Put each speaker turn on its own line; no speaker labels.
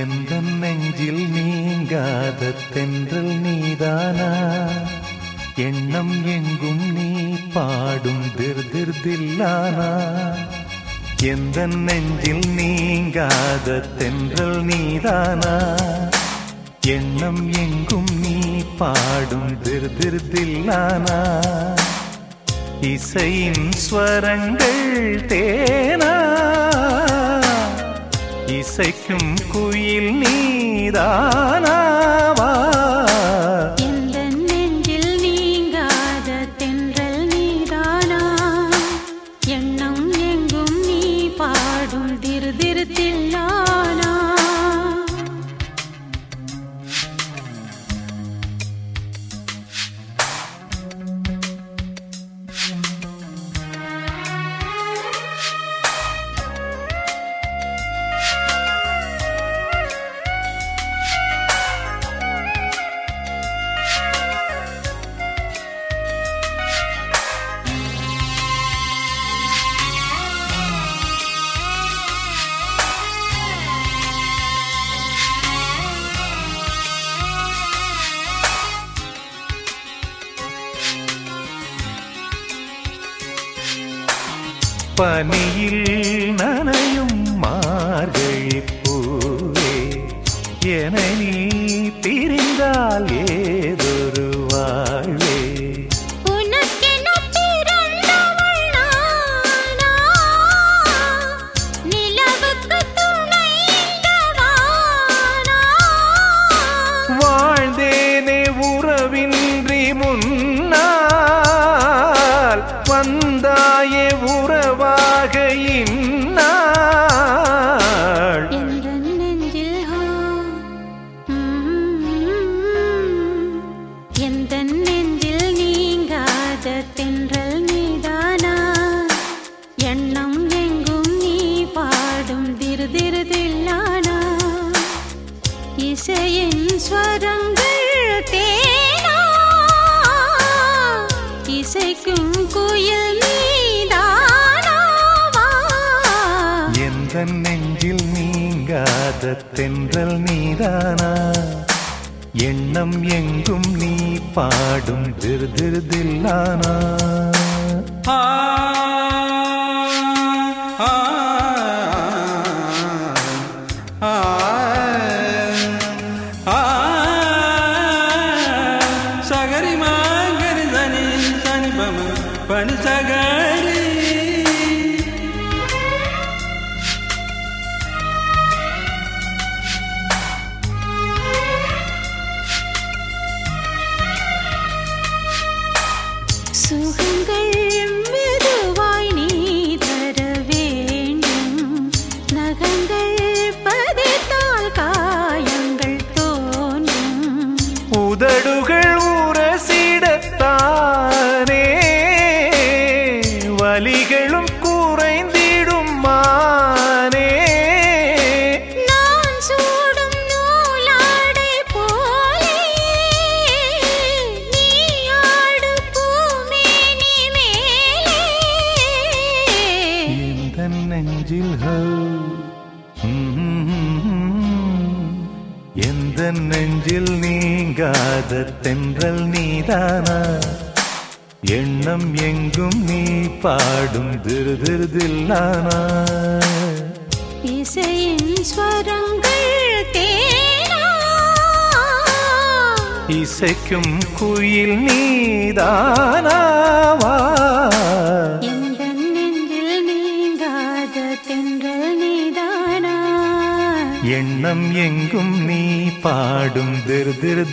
எந்த நெஞ்சில் நீங்காத தென்றல் நீதானா? எண்ணம் எங்கும் நீ பாடும் திருதிர்தில்லானா எந்த நெஞ்சில் நீங்காத தென்றல் நீதானா? எண்ணம் எங்கும் நீ பாடும் திருதிர்தில்லானா இசையின் ஸ்வரங்கள் தேனா? இசைக்கும் குயில்
நீதானா
பனியில் நனையும் மார்கழி பூவே என நீ பிரிந்தால் ஏதொரு வாழ்வே? வாழ்ந்தேனே உறவின்றி
ஸ்வரங்கள் தேனா? இசைக்கும் குயில்
எந்த நெஞ்சில் நீங்காத தென்றல் நீதானா? எண்ணம் எங்கும் நீ பாடும் திரு திரு தில்லானா?
ஆ ஆ ஆ ஆ.
ಗಗರಿ நெஞ்சில். எந்த நெஞ்சில் நீங்காத தென்றல் நீதானா? எண்ணம் எங்கும் நீ பாடும் திரு திரு தில்லானா
இசையின் ஸ்வரங்கள் தேனா?
இசைக்கும் குயில் நீதானாவா உள்ளம் எங்கும் நீ பாடும் திரு திரு